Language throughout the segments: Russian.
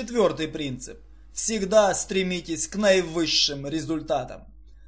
Четвертый принцип. Всегда стремитесь к наивысшим результатам.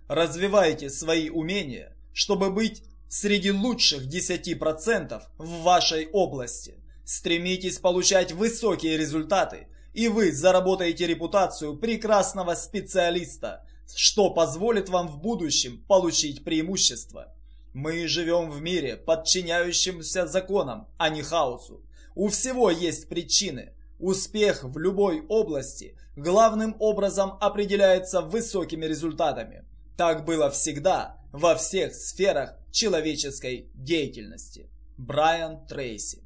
Развивайте свои умения, чтобы быть среди лучших 10% в вашей области. Стремитесь получать высокие результаты, и вы заработаете репутацию прекрасного специалиста, что позволит вам в будущем получить преимущество. Мы живем в мире, подчиняющемся законам, а не хаосу. У всего есть причины. Успех в любой области главным образом определяется высокими результатами. Так было всегда во всех сферах человеческой деятельности. Брайан Трейси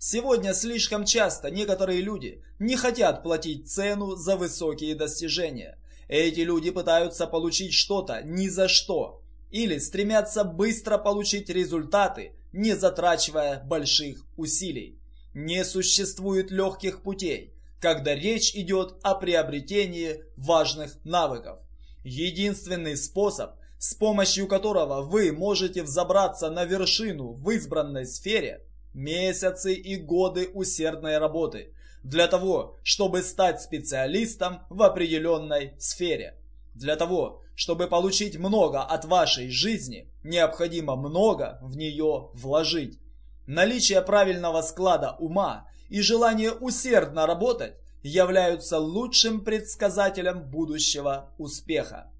Сегодня слишком часто некоторые люди не хотят платить цену за высокие достижения. Эти люди пытаются получить что-то ни за что, или стремятся быстро получить результаты, не затрачивая больших усилий. Не существует легких путей, когда речь идет о приобретении важных навыков. Единственный способ, с помощью которого вы можете взобраться на вершину в избранной сфере – месяцы и годы усердной работы для того, чтобы стать специалистом в определенной сфере. Для того, чтобы получить много от вашей жизни, необходимо много в нее вложить. Наличие правильного склада ума и желание усердно работать являются лучшим предсказателем будущего успеха.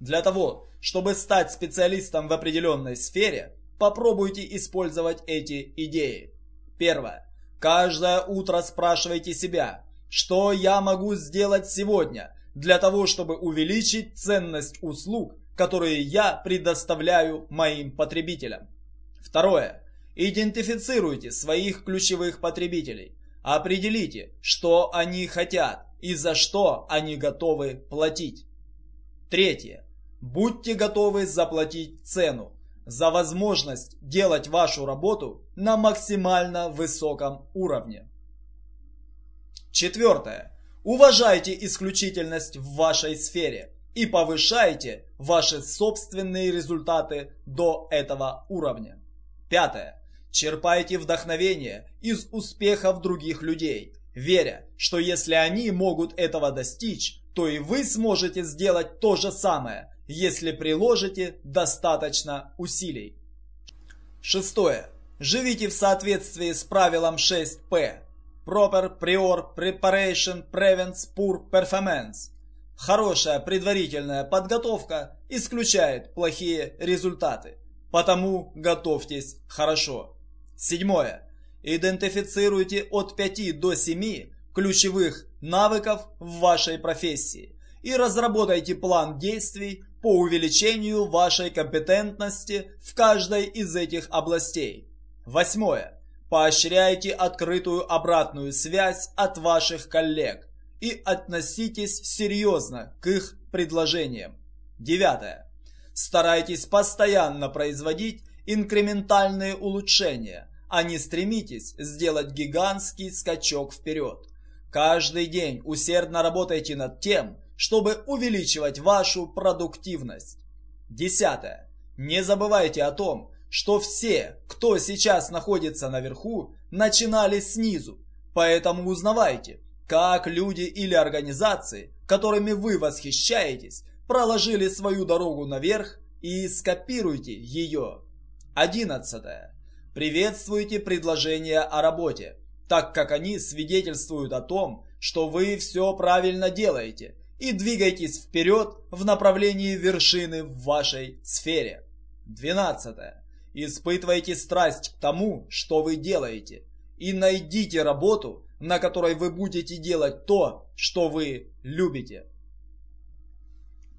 Для того, чтобы стать специалистом в определенной сфере, попробуйте использовать эти идеи. Первое. Каждое утро спрашивайте себя, что я могу сделать сегодня, для того, чтобы увеличить ценность услуг, которые я предоставляю моим потребителям. Второе. Идентифицируйте своих ключевых потребителей. Определите, что они хотят и за что они готовы платить. Третье. Будьте готовы заплатить цену за возможность делать вашу работу на максимально высоком уровне. Четвертое. Уважайте исключительность в вашей сфере и повышайте ваши собственные результаты до этого уровня. Пятое. Черпайте вдохновение из успехов других людей, веря, что если они могут этого достичь, то и вы сможете сделать то же самое, если приложите достаточно усилий. Шестое. Живите в соответствии с правилом 6П Proper Prior Preparation Prevents Poor Performance. Хорошая предварительная подготовка исключает плохие результаты. Потому готовьтесь хорошо. Седьмое. Идентифицируйте от 5 до 7 ключевых навыков в вашей профессии и разработайте план действий по увеличению вашей компетентности в каждой из этих областей. Восьмое. Поощряйте открытую обратную связь от ваших коллег и относитесь серьезно к их предложениям. Девятое. Старайтесь постоянно производить инкрементальные улучшения, а не стремитесь сделать гигантский скачок вперед. Каждый день усердно работайте над тем, чтобы увеличивать вашу продуктивность. Десятое. Не забывайте о том, что все, кто сейчас находится наверху, начинали снизу. Поэтому узнавайте, как люди или организации, которыми вы восхищаетесь, проложили свою дорогу наверх и скопируйте ее. Одиннадцатое. Приветствуйте предложения о работе, так как они свидетельствуют о том, что вы все правильно делаете и двигайтесь вперед в направлении вершины в вашей сфере. Двенадцатое. Испытывайте страсть к тому, что вы делаете, и найдите работу, на которой вы будете делать то, что вы любите.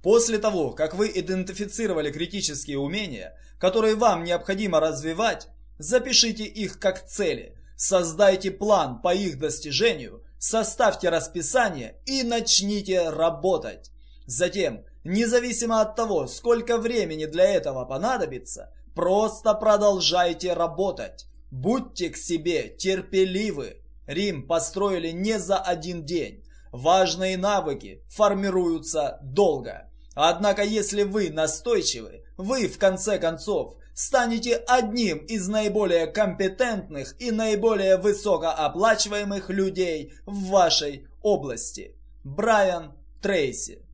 После того, как вы идентифицировали критические умения, которые вам необходимо развивать, запишите их как цели, создайте план по их достижению, составьте расписание и начните работать. Затем, независимо от того, сколько времени для этого понадобится, Просто продолжайте работать. Будьте к себе терпеливы. Рим построили не за один день. Важные навыки формируются долго. Однако, если вы настойчивы, вы в конце концов станете одним из наиболее компетентных и наиболее высокооплачиваемых людей в вашей области. Брайан Трейси